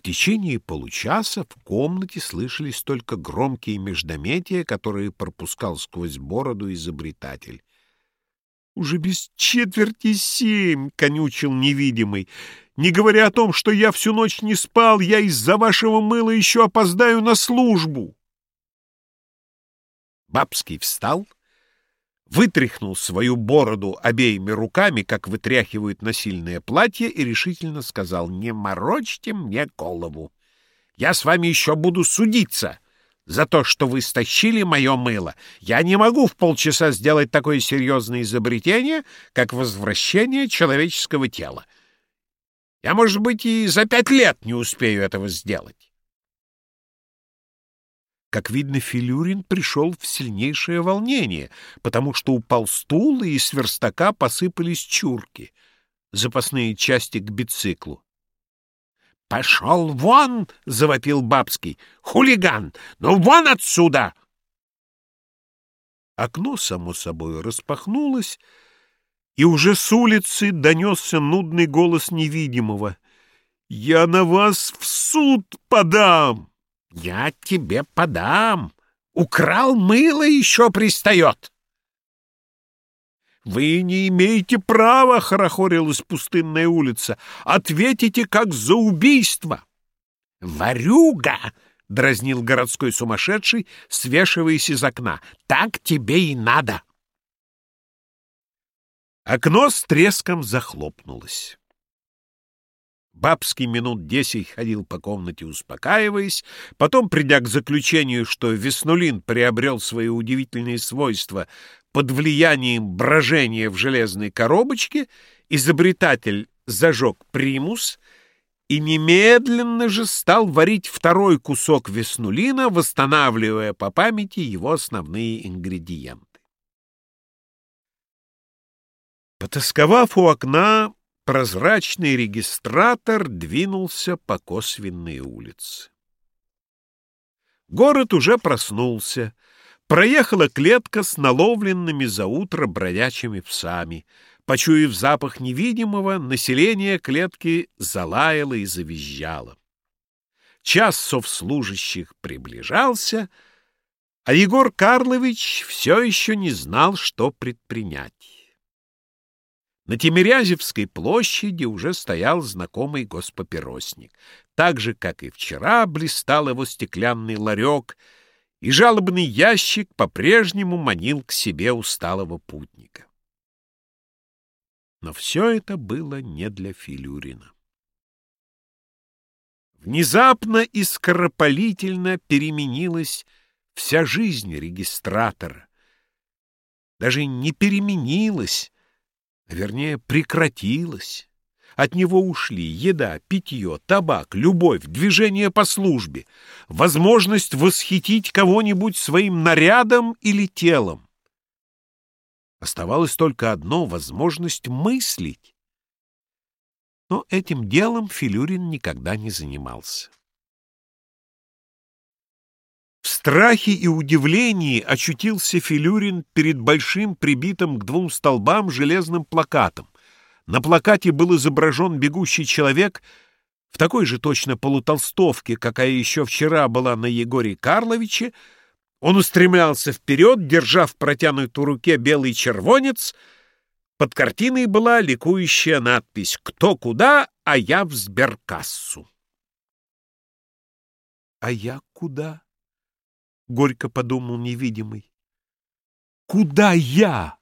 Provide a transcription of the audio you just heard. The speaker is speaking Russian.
В течение получаса в комнате слышались только громкие междометия, которые пропускал сквозь бороду изобретатель. «Уже без четверти семь!» — конючил невидимый. «Не говоря о том, что я всю ночь не спал, я из-за вашего мыла еще опоздаю на службу!» Бабский встал, вытряхнул свою бороду обеими руками, как вытряхивают насильное платье, и решительно сказал, «Не морочьте мне голову! Я с вами еще буду судиться!» за то, что вы стащили мое мыло. Я не могу в полчаса сделать такое серьезное изобретение, как возвращение человеческого тела. Я, может быть, и за пять лет не успею этого сделать. Как видно, Филюрин пришел в сильнейшее волнение, потому что упал стул, и с верстака посыпались чурки, запасные части к бициклу. «Пошел вон!» — завопил Бабский. «Хулиган! Ну вон отсюда!» Окно, само собой, распахнулось, и уже с улицы донесся нудный голос невидимого. «Я на вас в суд подам!» «Я тебе подам! Украл мыло еще пристает!» «Вы не имеете права!» — хорохорилась пустынная улица. «Ответите, как за убийство!» «Варюга!» — дразнил городской сумасшедший, свешиваясь из окна. «Так тебе и надо!» Окно с треском захлопнулось. Бабский минут десять ходил по комнате, успокаиваясь, потом, придя к заключению, что Веснулин приобрел свои удивительные свойства под влиянием брожения в железной коробочке, изобретатель зажег примус и немедленно же стал варить второй кусок Веснулина, восстанавливая по памяти его основные ингредиенты. Потасковав у окна, прозрачный регистратор двинулся по косвенной улице. Город уже проснулся. Проехала клетка с наловленными за утро бродячими псами. Почуяв запах невидимого, население клетки залаяло и завизжало. Час совслужащих приближался, а Егор Карлович все еще не знал, что предпринять. На Тимирязевской площади уже стоял знакомый госпапиросник. Так же, как и вчера, блистал его стеклянный ларек, и жалобный ящик по-прежнему манил к себе усталого путника. Но все это было не для Филюрина. Внезапно и скоропалительно переменилась вся жизнь регистратора. Даже не переменилась, вернее прекратилась. От него ушли еда, питье, табак, любовь, движение по службе, возможность восхитить кого-нибудь своим нарядом или телом. Оставалось только одно — возможность мыслить. Но этим делом Филюрин никогда не занимался. Страхе и удивлении очутился Филюрин перед большим прибитым к двум столбам железным плакатом. На плакате был изображен бегущий человек в такой же точно полутолстовке, какая еще вчера была на Егоре Карловиче. Он устремлялся вперед, держа в протянутой руке белый червонец. Под картиной была ликующая надпись «Кто куда, а я в сберкассу». «А я куда?» Горько подумал невидимый. Куда я?